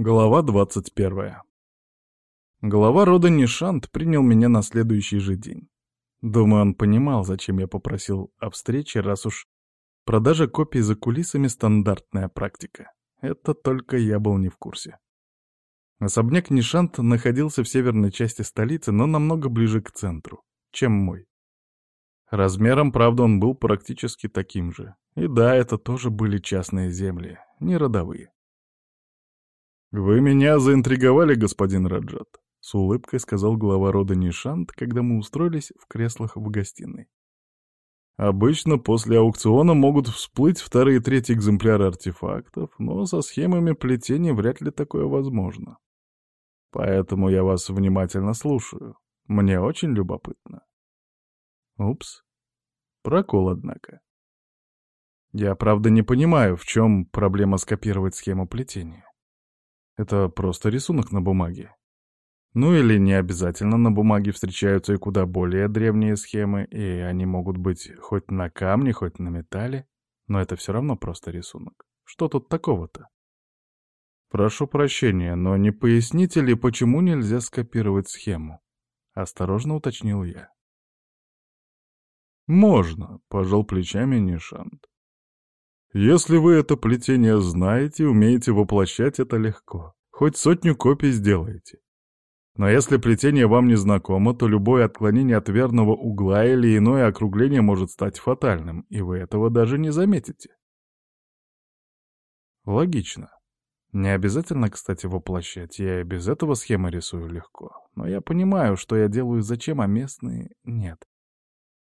Глава 21. Глава рода Нишант принял меня на следующий же день. Думаю, он понимал, зачем я попросил о встрече, раз уж продажа копий за кулисами — стандартная практика. Это только я был не в курсе. Особняк Нишант находился в северной части столицы, но намного ближе к центру, чем мой. Размером, правда, он был практически таким же. И да, это тоже были частные земли, не родовые. «Вы меня заинтриговали, господин Раджат», — с улыбкой сказал глава рода Нишант, когда мы устроились в креслах в гостиной. Обычно после аукциона могут всплыть вторые и третьи экземпляры артефактов, но со схемами плетения вряд ли такое возможно. Поэтому я вас внимательно слушаю. Мне очень любопытно. Упс. Прокол, однако. Я, правда, не понимаю, в чем проблема скопировать схему плетения. Это просто рисунок на бумаге. Ну или не обязательно на бумаге встречаются и куда более древние схемы, и они могут быть хоть на камне, хоть на металле, но это все равно просто рисунок. Что тут такого-то? Прошу прощения, но не поясните ли, почему нельзя скопировать схему? Осторожно уточнил я. «Можно», — пожал плечами Нишант. Если вы это плетение знаете, умеете воплощать это легко. Хоть сотню копий сделаете. Но если плетение вам не знакомо, то любое отклонение от верного угла или иное округление может стать фатальным, и вы этого даже не заметите. Логично. Не обязательно, кстати, воплощать, я и без этого схемы рисую легко. Но я понимаю, что я делаю зачем, а местные — нет.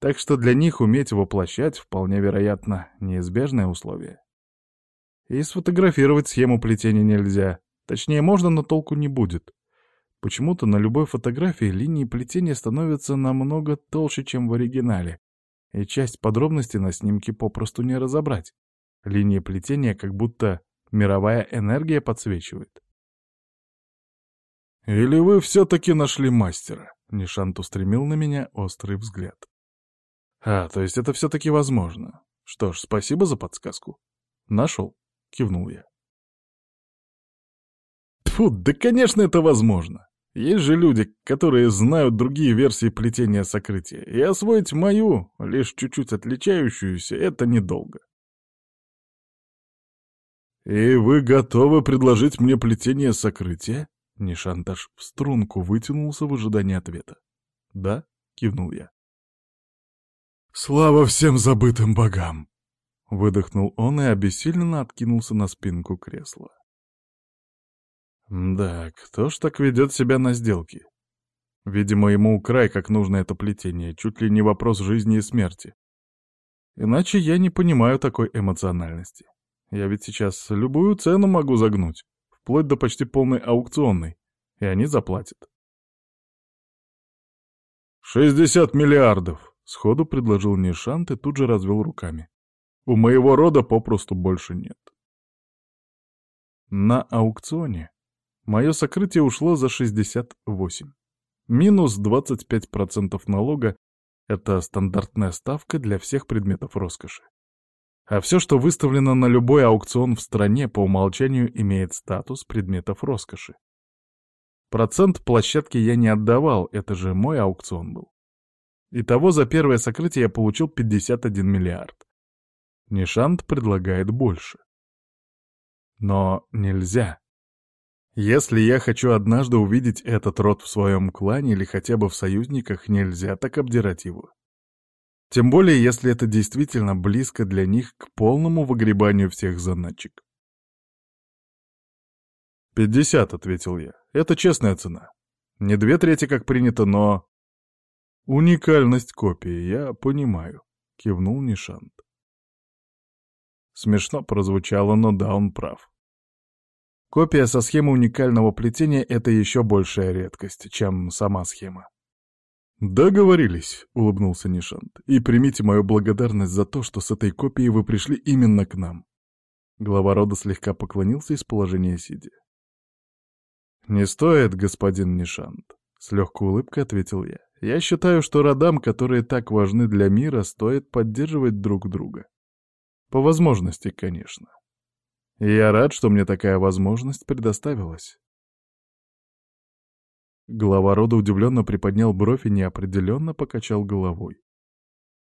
Так что для них уметь воплощать вполне вероятно неизбежное условие. И сфотографировать схему плетения нельзя. Точнее, можно, но толку не будет. Почему-то на любой фотографии линии плетения становятся намного толще, чем в оригинале, и часть подробностей на снимке попросту не разобрать. Линии плетения как будто мировая энергия подсвечивает. «Или вы все-таки нашли мастера?» Нишант устремил на меня острый взгляд. А, то есть это все-таки возможно. Что ж, спасибо за подсказку. Нашел? Кивнул я. Тьфу, да конечно это возможно. Есть же люди, которые знают другие версии плетения сокрытия, и освоить мою, лишь чуть-чуть отличающуюся, это недолго. «И вы готовы предложить мне плетение сокрытия?» Нишантаж в струнку вытянулся в ожидании ответа. «Да?» — кивнул я. «Слава всем забытым богам!» Выдохнул он и обессиленно откинулся на спинку кресла. «Да, кто ж так ведет себя на сделке? Видимо, ему край как нужно это плетение, чуть ли не вопрос жизни и смерти. Иначе я не понимаю такой эмоциональности. Я ведь сейчас любую цену могу загнуть, вплоть до почти полной аукционной, и они заплатят». «Шестьдесят миллиардов!» Сходу предложил Нишант и тут же развел руками. У моего рода попросту больше нет. На аукционе мое сокрытие ушло за 68. Минус 25% налога — это стандартная ставка для всех предметов роскоши. А все, что выставлено на любой аукцион в стране, по умолчанию имеет статус предметов роскоши. Процент площадки я не отдавал, это же мой аукцион был. Итого за первое сокрытие я получил 51 миллиард. Нишант предлагает больше. Но нельзя. Если я хочу однажды увидеть этот род в своем клане или хотя бы в союзниках, нельзя так обдирать его. Тем более, если это действительно близко для них к полному выгребанию всех заначек. «Пятьдесят», — ответил я. «Это честная цена. Не две трети, как принято, но...» «Уникальность копии, я понимаю», — кивнул Нишант. Смешно прозвучало, но да, он прав. Копия со схемой уникального плетения — это еще большая редкость, чем сама схема. «Договорились», — улыбнулся Нишант, — «и примите мою благодарность за то, что с этой копией вы пришли именно к нам». Глава рода слегка поклонился из положения сидя. «Не стоит, господин Нишант», — с легкой улыбкой ответил я. Я считаю, что родам, которые так важны для мира, стоит поддерживать друг друга. По возможности, конечно. И я рад, что мне такая возможность предоставилась. Глава рода удивленно приподнял бровь и неопределенно покачал головой.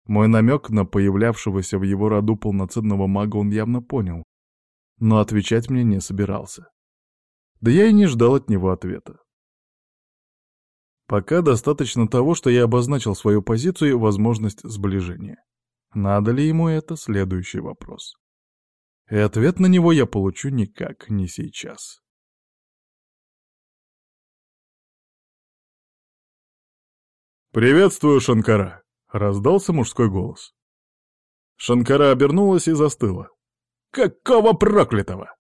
Мой намек на появлявшегося в его роду полноценного мага он явно понял, но отвечать мне не собирался. Да я и не ждал от него ответа. Пока достаточно того, что я обозначил свою позицию и возможность сближения. Надо ли ему это — следующий вопрос. И ответ на него я получу никак не сейчас. «Приветствую, Шанкара!» — раздался мужской голос. Шанкара обернулась и застыла. «Какого проклятого!»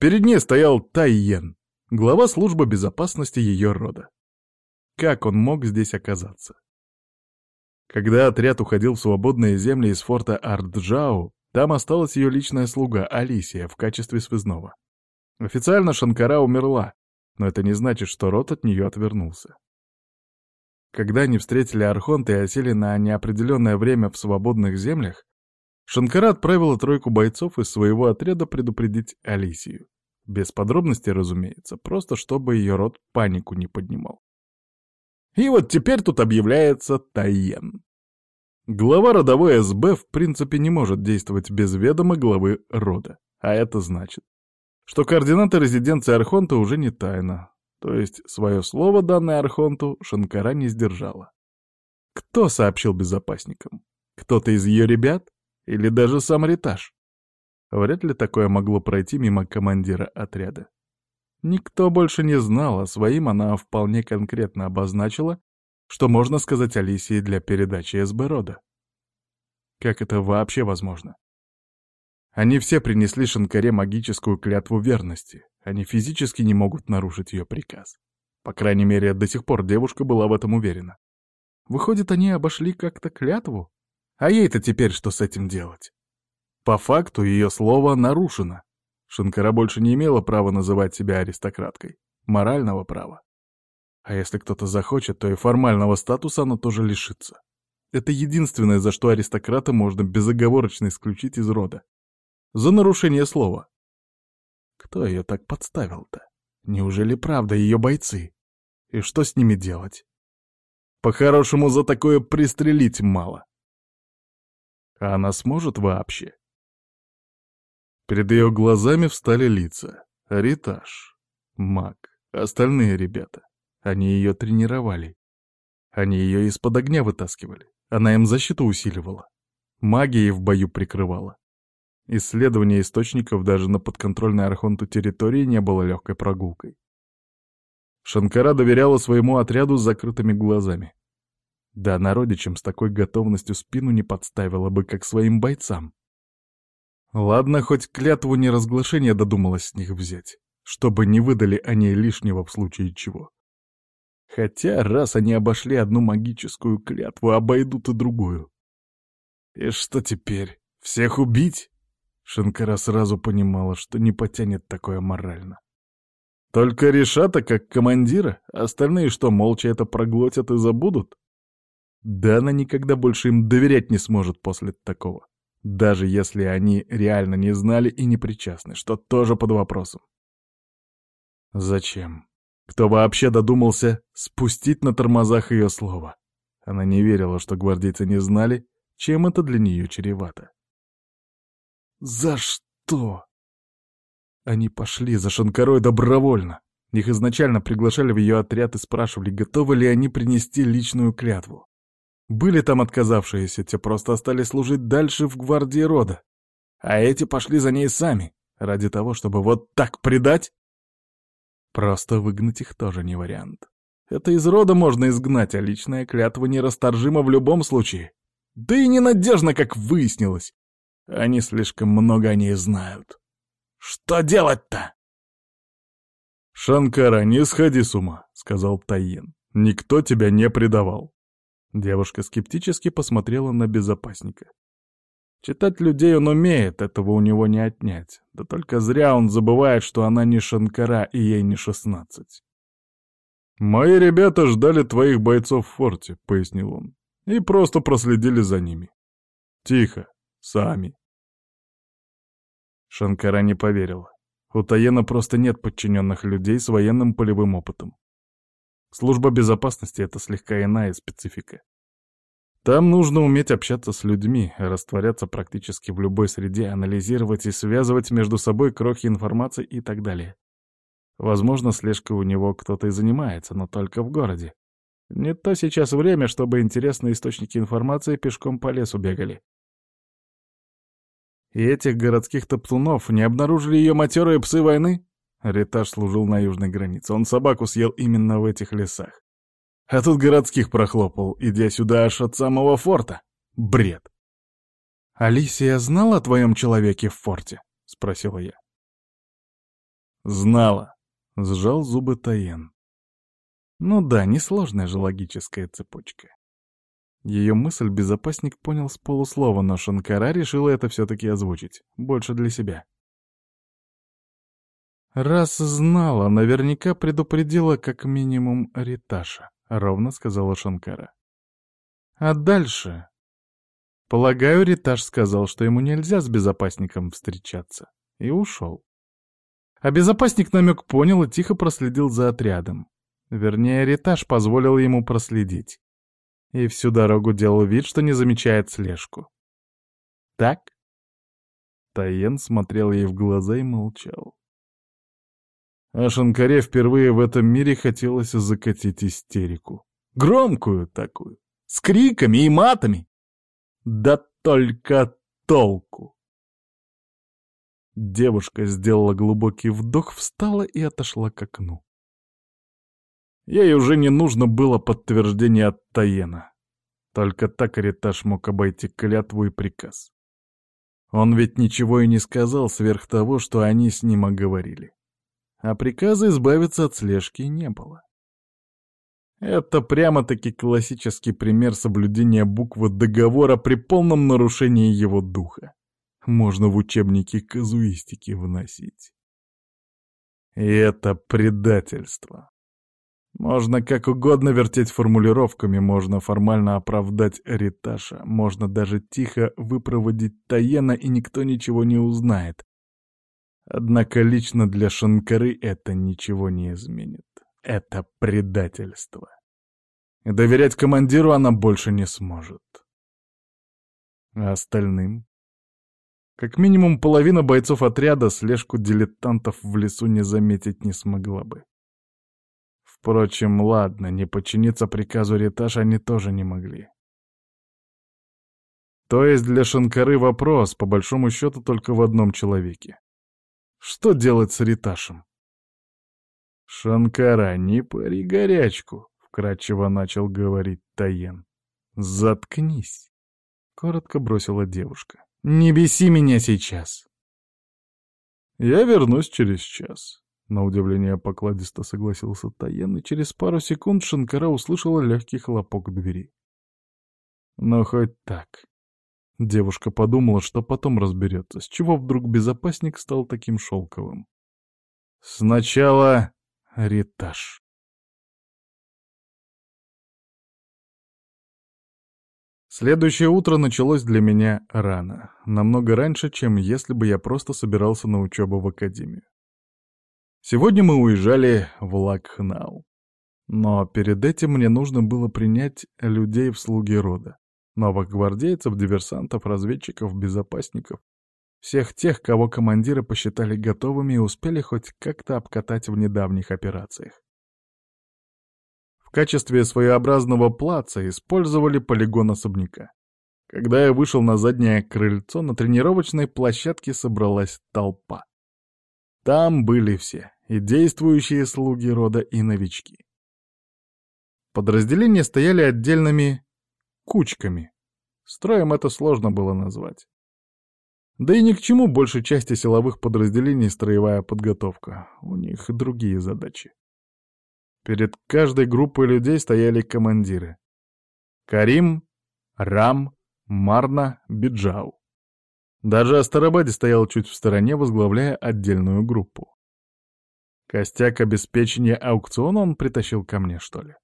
Перед ней стоял Тайен, глава службы безопасности ее рода. Как он мог здесь оказаться? Когда отряд уходил в свободные земли из форта Ардджау, там осталась ее личная слуга Алисия в качестве связного. Официально Шанкара умерла, но это не значит, что род от нее отвернулся. Когда они встретили Архонта и осели на неопределенное время в свободных землях, Шанкара отправила тройку бойцов из своего отряда предупредить Алисию. Без подробностей, разумеется, просто чтобы ее род панику не поднимал. И вот теперь тут объявляется Тайен. Глава родовой СБ в принципе не может действовать без ведома главы рода. А это значит, что координаты резиденции Архонта уже не тайна. То есть свое слово, данное Архонту, Шанкара не сдержала. Кто сообщил безопасникам? Кто-то из ее ребят? Или даже сам Ритаж? Вряд ли такое могло пройти мимо командира отряда. Никто больше не знал, а своим она вполне конкретно обозначила, что можно сказать Алисии для передачи СБ рода. Как это вообще возможно? Они все принесли Шанкаре магическую клятву верности. Они физически не могут нарушить ее приказ. По крайней мере, до сих пор девушка была в этом уверена. Выходит, они обошли как-то клятву? А ей-то теперь что с этим делать? По факту ее слово нарушено. Шанкара больше не имела права называть себя аристократкой. Морального права. А если кто-то захочет, то и формального статуса она тоже лишится. Это единственное, за что аристократа можно безоговорочно исключить из рода. За нарушение слова. Кто ее так подставил-то? Неужели правда ее бойцы? И что с ними делать? По-хорошему, за такое пристрелить мало. А она сможет вообще? Перед ее глазами встали лица. Ритаж, маг, остальные ребята. Они ее тренировали. Они ее из-под огня вытаскивали. Она им защиту усиливала. Магией в бою прикрывала. Исследование источников даже на подконтрольной Архонту территории не было легкой прогулкой. Шанкара доверяла своему отряду с закрытыми глазами. Да она родичам с такой готовностью спину не подставила бы, как своим бойцам. Ладно, хоть клятву неразглашения додумалась с них взять, чтобы не выдали о ней лишнего в случае чего. Хотя, раз они обошли одну магическую клятву, обойдут и другую. И что теперь? Всех убить? Шанкара сразу понимала, что не потянет такое морально. Только Решата как командира, остальные что, молча это проглотят и забудут? Да она никогда больше им доверять не сможет после такого. Даже если они реально не знали и не причастны, что тоже под вопросом. Зачем? Кто вообще додумался спустить на тормозах ее слово? Она не верила, что гвардейцы не знали, чем это для нее чревато. «За что?» Они пошли за Шанкарой добровольно. Их изначально приглашали в ее отряд и спрашивали, готовы ли они принести личную клятву. Были там отказавшиеся, те просто остались служить дальше в гвардии рода. А эти пошли за ней сами, ради того, чтобы вот так предать? Просто выгнать их тоже не вариант. Это из рода можно изгнать, а личная клятва нерасторжима в любом случае. Да и ненадежно, как выяснилось. Они слишком много о ней знают. Что делать-то? «Шанкара, не сходи с ума», — сказал Таен. «Никто тебя не предавал». Девушка скептически посмотрела на безопасника. Читать людей он умеет, этого у него не отнять. Да только зря он забывает, что она не Шанкара и ей не шестнадцать. «Мои ребята ждали твоих бойцов в форте», — пояснил он, — «и просто проследили за ними. Тихо, сами». Шанкара не поверила. У Таена просто нет подчиненных людей с военным полевым опытом. Служба безопасности — это слегка иная специфика. Там нужно уметь общаться с людьми, растворяться практически в любой среде, анализировать и связывать между собой крохи информации и так далее. Возможно, слежкой у него кто-то и занимается, но только в городе. Не то сейчас время, чтобы интересные источники информации пешком по лесу бегали. И этих городских топтунов не обнаружили ее матерые псы войны? Ритаж служил на южной границе. Он собаку съел именно в этих лесах. А тут городских прохлопал, идя сюда аж от самого форта. Бред. «Алисия знала о твоем человеке в форте?» — спросила я. «Знала», — сжал зубы Таен. Ну да, несложная же логическая цепочка. Ее мысль безопасник понял с полуслова, но Шанкара решила это все-таки озвучить, больше для себя. «Раз знала, наверняка предупредила как минимум Риташа», — ровно сказала Шанкара. «А дальше?» Полагаю, Риташ сказал, что ему нельзя с безопасником встречаться, и ушел. А безопасник намек понял и тихо проследил за отрядом. Вернее, Риташ позволил ему проследить. И всю дорогу делал вид, что не замечает слежку. «Так?» Таен смотрел ей в глаза и молчал. А Шанкаре впервые в этом мире хотелось закатить истерику. Громкую такую, с криками и матами. Да только толку! Девушка сделала глубокий вдох, встала и отошла к окну. Ей уже не нужно было подтверждение от Таена. Только так Аритаж мог обойти клятву и приказ. Он ведь ничего и не сказал сверх того, что они с ним оговорили. А приказа избавиться от слежки не было. Это прямо-таки классический пример соблюдения буквы договора при полном нарушении его духа. Можно в учебники казуистики вносить. И это предательство. Можно как угодно вертеть формулировками, можно формально оправдать Риташа, можно даже тихо выпроводить Таена, и никто ничего не узнает. Однако лично для Шанкары это ничего не изменит. Это предательство. Доверять командиру она больше не сможет. А остальным? Как минимум половина бойцов отряда слежку дилетантов в лесу не заметить не смогла бы. Впрочем, ладно, не подчиниться приказу Риташ они тоже не могли. То есть для Шанкары вопрос, по большому счету, только в одном человеке. Что делать с Риташем? «Шанкара, не пари горячку», — вкратчиво начал говорить Таен. «Заткнись», — коротко бросила девушка. «Не беси меня сейчас». «Я вернусь через час», на удивление покладисто согласился Таен, и через пару секунд Шанкара услышала легкий хлопок двери. Но хоть так. Девушка подумала, что потом разберется, с чего вдруг безопасник стал таким шелковым. Сначала Ритаж. Следующее утро началось для меня рано, намного раньше, чем если бы я просто собирался на учебу в академию. Сегодня мы уезжали в Лакхнау. Но перед этим мне нужно было принять людей в слуги рода. Новых гвардейцев, диверсантов, разведчиков, безопасников. Всех тех, кого командиры посчитали готовыми и успели хоть как-то обкатать в недавних операциях. В качестве своеобразного плаца использовали полигон особняка. Когда я вышел на заднее крыльцо, на тренировочной площадке собралась толпа. Там были все и действующие слуги рода, и новички. Подразделения стояли отдельными кучками. Строем это сложно было назвать. Да и ни к чему большей части силовых подразделений строевая подготовка. У них другие задачи. Перед каждой группой людей стояли командиры. Карим, Рам, Марна, Биджау. Даже Астарабаде стоял чуть в стороне, возглавляя отдельную группу. Костяк обеспечения аукциона он притащил ко мне, что ли.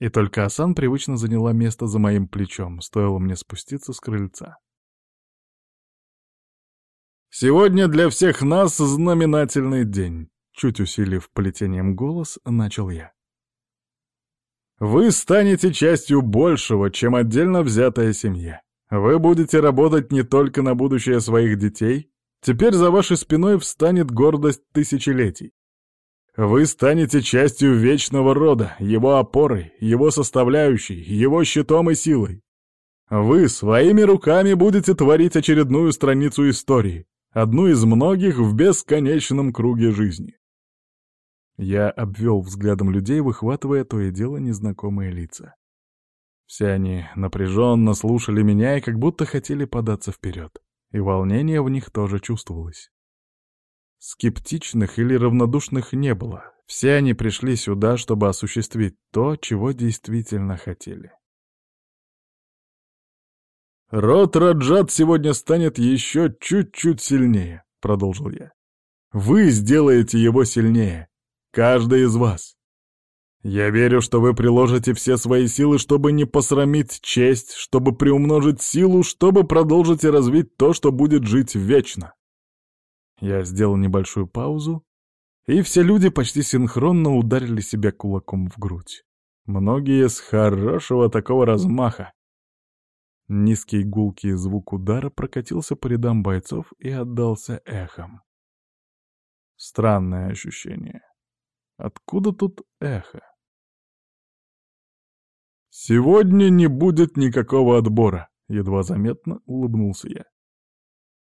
И только Асан привычно заняла место за моим плечом, стоило мне спуститься с крыльца. Сегодня для всех нас знаменательный день. Чуть усилив плетением голос, начал я. Вы станете частью большего, чем отдельно взятая семья. Вы будете работать не только на будущее своих детей, теперь за вашей спиной встанет гордость тысячелетий. Вы станете частью вечного рода, его опорой, его составляющей, его щитом и силой. Вы своими руками будете творить очередную страницу истории, одну из многих в бесконечном круге жизни. Я обвел взглядом людей, выхватывая то и дело незнакомые лица. Все они напряженно слушали меня и как будто хотели податься вперед, и волнение в них тоже чувствовалось. Скептичных или равнодушных не было. Все они пришли сюда, чтобы осуществить то, чего действительно хотели. «Род Раджат сегодня станет еще чуть-чуть сильнее», — продолжил я. «Вы сделаете его сильнее. Каждый из вас. Я верю, что вы приложите все свои силы, чтобы не посрамить честь, чтобы приумножить силу, чтобы продолжить и развить то, что будет жить вечно. Я сделал небольшую паузу, и все люди почти синхронно ударили себя кулаком в грудь. Многие с хорошего такого размаха. Низкий гулкий звук удара прокатился по рядам бойцов и отдался эхом. Странное ощущение. Откуда тут эхо? «Сегодня не будет никакого отбора», — едва заметно улыбнулся я.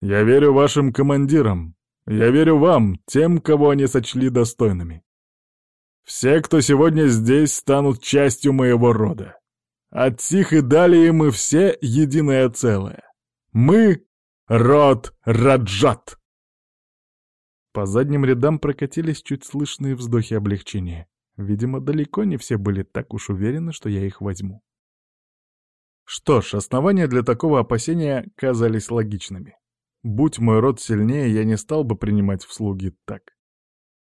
«Я верю вашим командирам, я верю вам, тем, кого они сочли достойными. Все, кто сегодня здесь, станут частью моего рода. От сих и далее мы все единое целое. Мы — род Раджат. По задним рядам прокатились чуть слышные вздохи облегчения. Видимо, далеко не все были так уж уверены, что я их возьму. Что ж, основания для такого опасения казались логичными. Будь мой род сильнее, я не стал бы принимать в слуги так.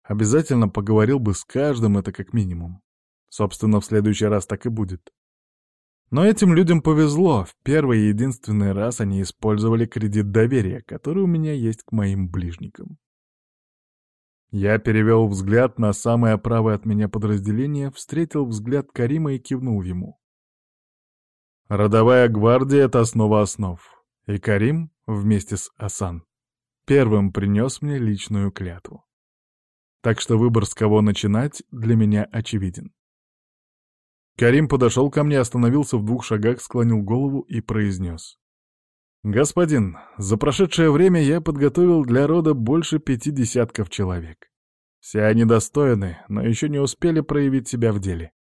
Обязательно поговорил бы с каждым, это как минимум. Собственно, в следующий раз так и будет. Но этим людям повезло, в первый и единственный раз они использовали кредит доверия, который у меня есть к моим ближникам. Я перевел взгляд на самое правое от меня подразделение, встретил взгляд Карима и кивнул ему. Родовая гвардия — это основа основ. И Карим, вместе с Асан, первым принес мне личную клятву. Так что выбор, с кого начинать, для меня очевиден. Карим подошел ко мне, остановился в двух шагах, склонил голову и произнес. «Господин, за прошедшее время я подготовил для рода больше пяти десятков человек. Все они достойны, но еще не успели проявить себя в деле.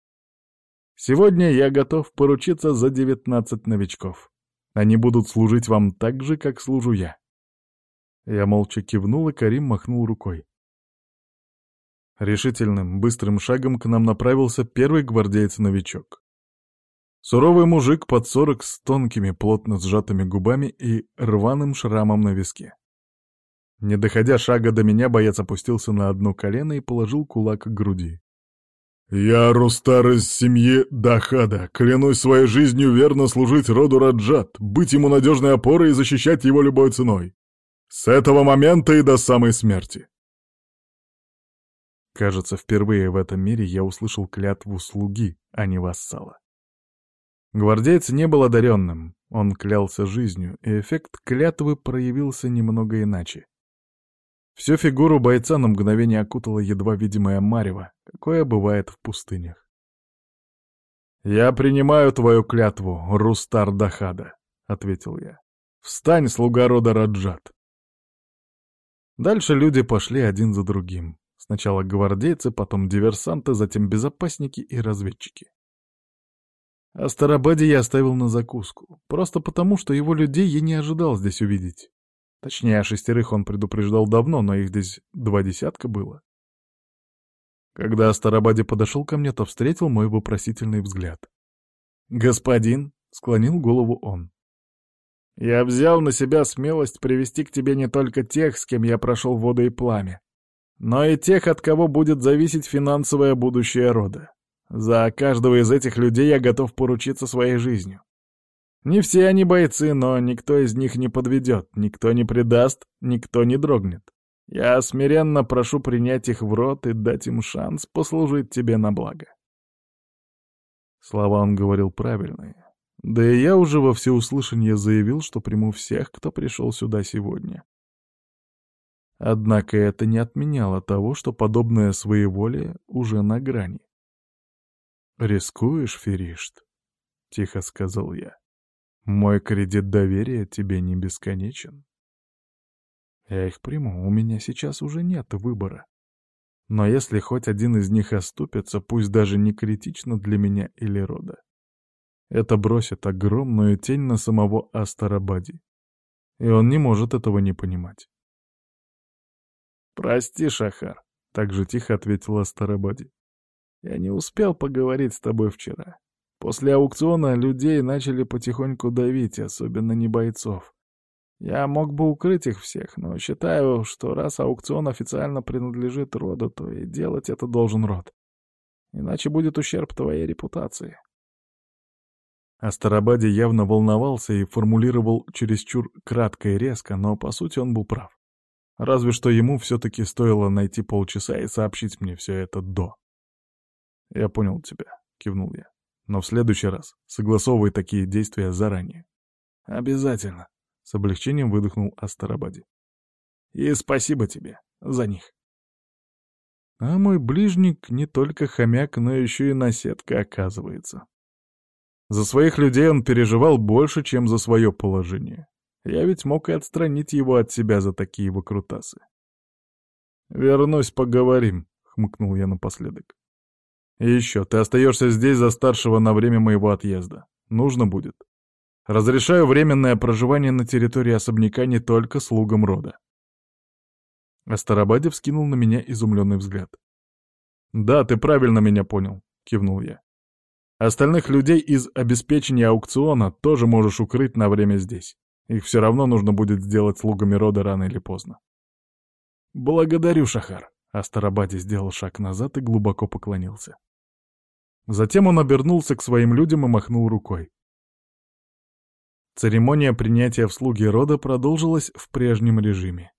Сегодня я готов поручиться за девятнадцать новичков. Они будут служить вам так же, как служу я». Я молча кивнул, и Карим махнул рукой. Решительным, быстрым шагом к нам направился первый гвардеец-новичок. Суровый мужик под сорок с тонкими, плотно сжатыми губами и рваным шрамом на виске. Не доходя шага до меня, боец опустился на одно колено и положил кулак к груди. «Я Рустар из семьи Дахада, клянусь своей жизнью верно служить роду Раджат, быть ему надежной опорой и защищать его любой ценой. С этого момента и до самой смерти». Кажется, впервые в этом мире я услышал клятву слуги, а не вассала. Гвардеец не был одаренным, он клялся жизнью, и эффект клятвы проявился немного иначе. Всю фигуру бойца на мгновение окутала едва видимая марево, какое бывает в пустынях. «Я принимаю твою клятву, Рустар Дахада», — ответил я. «Встань, слуга рода Раджат». Дальше люди пошли один за другим. Сначала гвардейцы, потом диверсанты, затем безопасники и разведчики. Астарабаде я оставил на закуску, просто потому, что его людей я не ожидал здесь увидеть. Точнее, шестерых он предупреждал давно, но их здесь два десятка было. Когда Астарабаде подошел ко мне, то встретил мой вопросительный взгляд. «Господин», — склонил голову он, — «я взял на себя смелость привести к тебе не только тех, с кем я прошел воды и пламя, но и тех, от кого будет зависеть финансовое будущее рода. За каждого из этих людей я готов поручиться своей жизнью. Не все они бойцы, но никто из них не подведет, никто не предаст, никто не дрогнет. Я смиренно прошу принять их в рот и дать им шанс послужить тебе на благо. Слова он говорил правильные. Да и я уже во всеуслышание заявил, что приму всех, кто пришел сюда сегодня. Однако это не отменяло того, что подобное своеволие уже на грани. «Рискуешь, Феришт?» — тихо сказал я. «Мой кредит доверия тебе не бесконечен. Я их приму, у меня сейчас уже нет выбора. Но если хоть один из них оступится, пусть даже не критично для меня или рода, это бросит огромную тень на самого Астарабади. И он не может этого не понимать. «Прости, Шахар», — так же тихо ответила Астарабади. «Я не успел поговорить с тобой вчера. После аукциона людей начали потихоньку давить, особенно не бойцов. Я мог бы укрыть их всех, но считаю, что раз аукцион официально принадлежит роду, то и делать это должен род. Иначе будет ущерб твоей репутации. Астарабаде явно волновался и формулировал чересчур кратко и резко, но по сути он был прав. Разве что ему все-таки стоило найти полчаса и сообщить мне все это до. «Я понял тебя», — кивнул я. «Но в следующий раз согласовывай такие действия заранее». «Обязательно», с облегчением выдохнул Астарабаде. «И спасибо тебе за них». А мой ближник не только хомяк, но еще и наседка, оказывается. За своих людей он переживал больше, чем за свое положение. Я ведь мог и отстранить его от себя за такие выкрутасы. «Вернусь, поговорим», — хмыкнул я напоследок. «И еще, ты остаешься здесь за старшего на время моего отъезда. Нужно будет. Разрешаю временное проживание на территории особняка не только слугам рода. Астарабадев скинул на меня изумленный взгляд. «Да, ты правильно меня понял», — кивнул я. «Остальных людей из обеспечения аукциона тоже можешь укрыть на время здесь. Их все равно нужно будет сделать слугами рода рано или поздно». «Благодарю, Шахар», — Астарабаде сделал шаг назад и глубоко поклонился. Затем он обернулся к своим людям и махнул рукой. Церемония принятия в слуги рода продолжилась в прежнем режиме.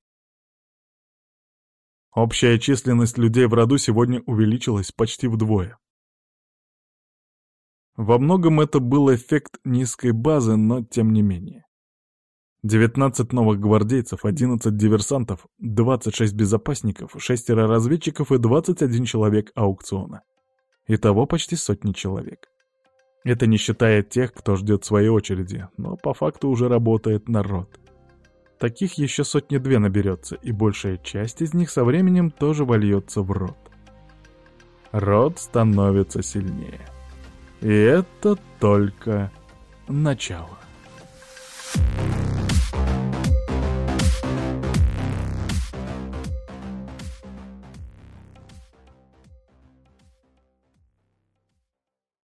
Общая численность людей в роду сегодня увеличилась почти вдвое. Во многом это был эффект низкой базы, но тем не менее. 19 новых гвардейцев, 11 диверсантов, 26 безопасников, 6 разведчиков и 21 человек аукциона. Итого почти сотни человек. Это не считая тех, кто ждет своей очереди, но по факту уже работает народ. Таких еще сотни-две наберется, и большая часть из них со временем тоже вольется в рот. Род становится сильнее. И это только начало.